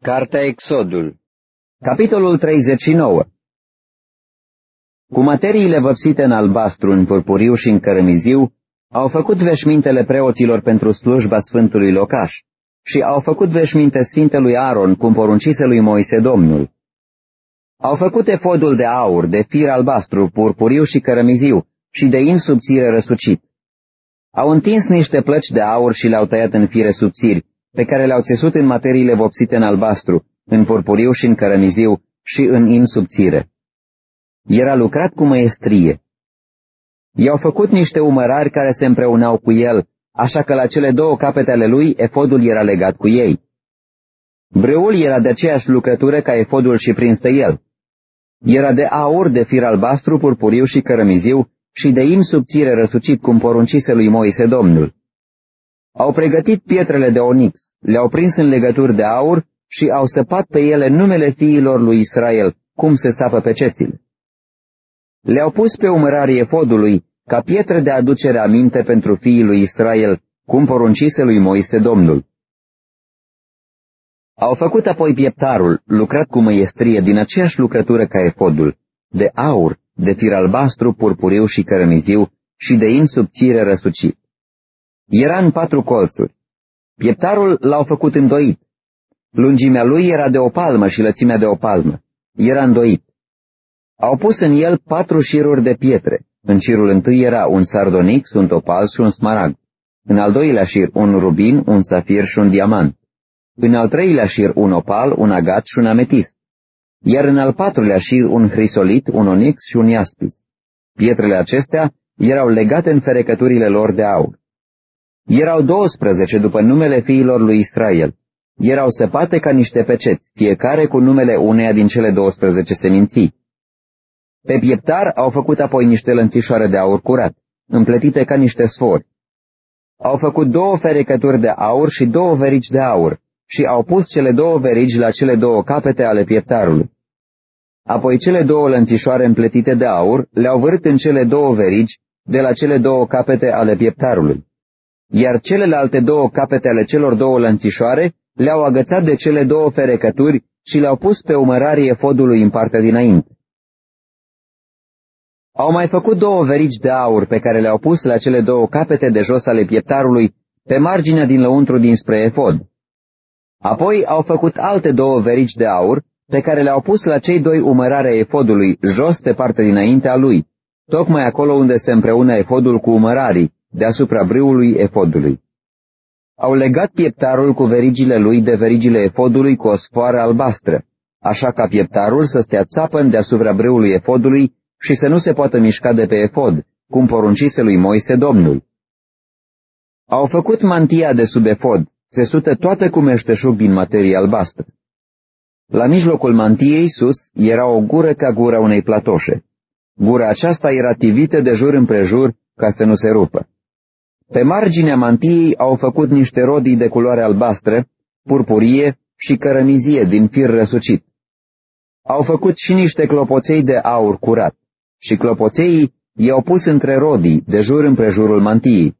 Cartea Exodul Capitolul 39 Cu materiile văpsite în albastru, în purpuriu și în cărămiziu, au făcut veșmintele preoților pentru slujba Sfântului Locaș și au făcut veșminte Sfintelui Aaron, cum poruncise lui Moise Domnul. Au făcut efodul de aur, de fir albastru, purpuriu și cărămiziu și de in subțire răsucit. Au întins niște plăci de aur și le-au tăiat în fire subțiri, pe care le-au țesut în materiile vopsite în albastru, în purpuriu și în cărămiziu și în in subțire. Era lucrat cu măestrie. I-au făcut niște umărari care se împreunau cu el, așa că la cele două capete ale lui efodul era legat cu ei. Breul era de aceeași lucrătură ca efodul și prins de el. Era de aur, de fir albastru, purpuriu și cărămiziu și de in subțire răsucit cum poruncise lui Moise Domnul. Au pregătit pietrele de onix, le-au prins în legături de aur și au săpat pe ele numele fiilor lui Israel, cum se sapă pe cețile. Le-au pus pe umărarii efodului ca pietre de aducere aminte pentru fiii lui Israel, cum poruncise lui Moise Domnul. Au făcut apoi pieptarul, lucrat cu măiestrie din aceeași lucrătură ca efodul, de aur, de fir albastru, purpuriu și cărămiziu și de in subțire răsucit. Era în patru colțuri. Pieptarul l-au făcut îndoit. Lungimea lui era de o palmă și lățimea de o palmă. Era îndoit. Au pus în el patru șiruri de pietre. În șirul întâi era un sardonix, un topaz și un smaragd. În al doilea șir un rubin, un safir și un diamant. În al treilea șir un opal, un agat și un ametist. Iar în al patrulea șir un hrisolit, un onix și un iaspis. Pietrele acestea erau legate în ferecăturile lor de aur. Erau 12 după numele fiilor lui Israel. Erau săpate ca niște peceți, fiecare cu numele uneia din cele 12 seminții. Pe pieptar au făcut apoi niște lănțișoare de aur curat, împletite ca niște sfori. Au făcut două ferecături de aur și două verici de aur și au pus cele două verici la cele două capete ale pieptarului. Apoi cele două lănțișoare împletite de aur le-au vârât în cele două verici de la cele două capete ale pieptarului iar celelalte două capete ale celor două lănțișoare le-au agățat de cele două ferecături și le-au pus pe umărarii efodului în partea dinainte. Au mai făcut două verici de aur pe care le-au pus la cele două capete de jos ale pieptarului, pe marginea din lăuntru dinspre efod. Apoi au făcut alte două verici de aur, pe care le-au pus la cei doi umărare efodului, jos pe partea dinainte a lui, tocmai acolo unde se împreună efodul cu umărarii, deasupra brâului efodului. Au legat pieptarul cu verigile lui de verigile efodului cu o sfoară albastră, așa ca pieptarul să stea țapăn deasupra brâului efodului și să nu se poată mișca de pe efod, cum poruncise lui Moise Domnul. Au făcut mantia de sub efod, țesută toată cu meșteșug din materie albastră. La mijlocul mantiei sus era o gură ca gura unei platoșe. Gura aceasta era tivită de jur împrejur ca să nu se rupă. Pe marginea mantiei au făcut niște rodii de culoare albastră, purpurie și cărămizie din fir răsucit. Au făcut și niște clopoței de aur curat și clopoțeii i-au pus între rodii, de jur împrejurul mantiei.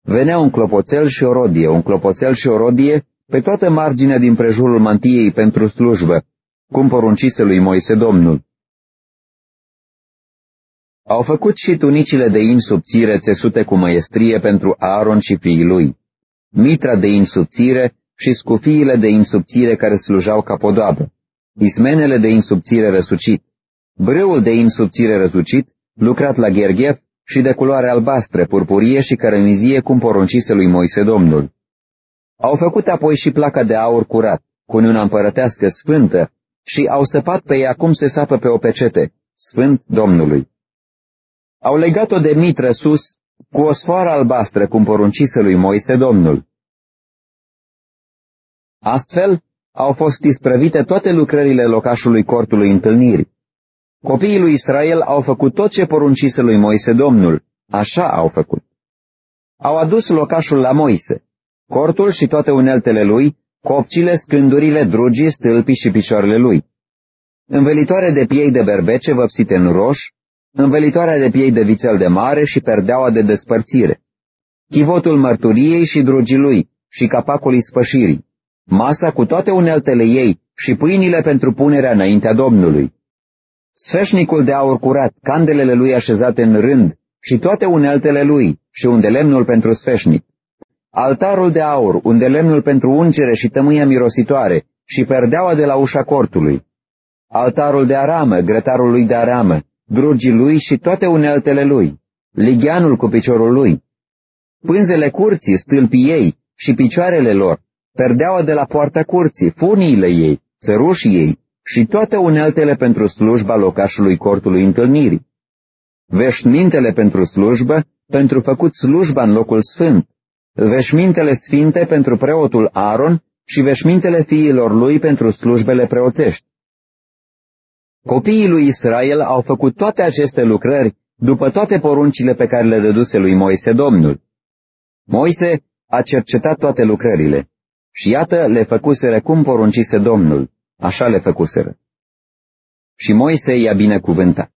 Venea un clopoțel și o rodie, un clopoțel și o rodie pe toată marginea din prejurul mantiei pentru slujbă, cum poruncise lui Moise Domnul. Au făcut și tunicile de in subțire țesute cu măiestrie pentru Aaron și fiii lui, mitra de in subțire și scufiile de in subțire care slujau ca podoabă, ismenele de in subțire răsucit, brâul de in subțire răsucit, lucrat la gherghef și de culoare albastră, purpurie și cărămizie cum poruncise lui Moise Domnul. Au făcut apoi și placa de aur curat, cu una împărătească sfântă, și au săpat pe ea cum se sapă pe o pecete, sfânt Domnului. Au legat-o de mitră sus cu o sfoară albastră, cum poruncise lui Moise Domnul. Astfel, au fost isprăvite toate lucrările locașului cortului întâlnirii. Copiii lui Israel au făcut tot ce poruncise lui Moise Domnul, așa au făcut. Au adus locașul la Moise, cortul și toate uneltele lui, copcile, scândurile, drugii, stâlpii și picioarele lui. Învelitoare de piei de berbece văpsite în roș, învelitoarea de piei de vițel de mare și perdeaua de despărțire, chivotul mărturiei și drugii lui și capacul ispășirii, masa cu toate uneltele ei și pâinile pentru punerea înaintea Domnului. Sfeșnicul de aur curat, candelele lui așezate în rând și toate uneltele lui și unde lemnul pentru sfeșnic. Altarul de aur, unde lemnul pentru ungere și tămâia mirositoare și perdeaua de la ușa cortului. Altarul de aramă, grătarul lui de aramă, drugii lui și toate uneltele lui, ligheanul cu piciorul lui, pânzele curții, stâlpii ei și picioarele lor, perdeaua de la poarta curții, funiile ei, țărușii ei și toate uneltele pentru slujba locașului cortului întâlnirii. Veșmintele pentru slujbă, pentru făcut slujba în locul sfânt, veșmintele sfinte pentru preotul Aaron și veșmintele fiilor lui pentru slujbele preoțești. Copiii lui Israel au făcut toate aceste lucrări după toate poruncile pe care le dăduse lui Moise Domnul. Moise a cercetat toate lucrările și iată le făcuseră cum poruncise Domnul, așa le făcuseră. Și Moise i-a binecuvântat.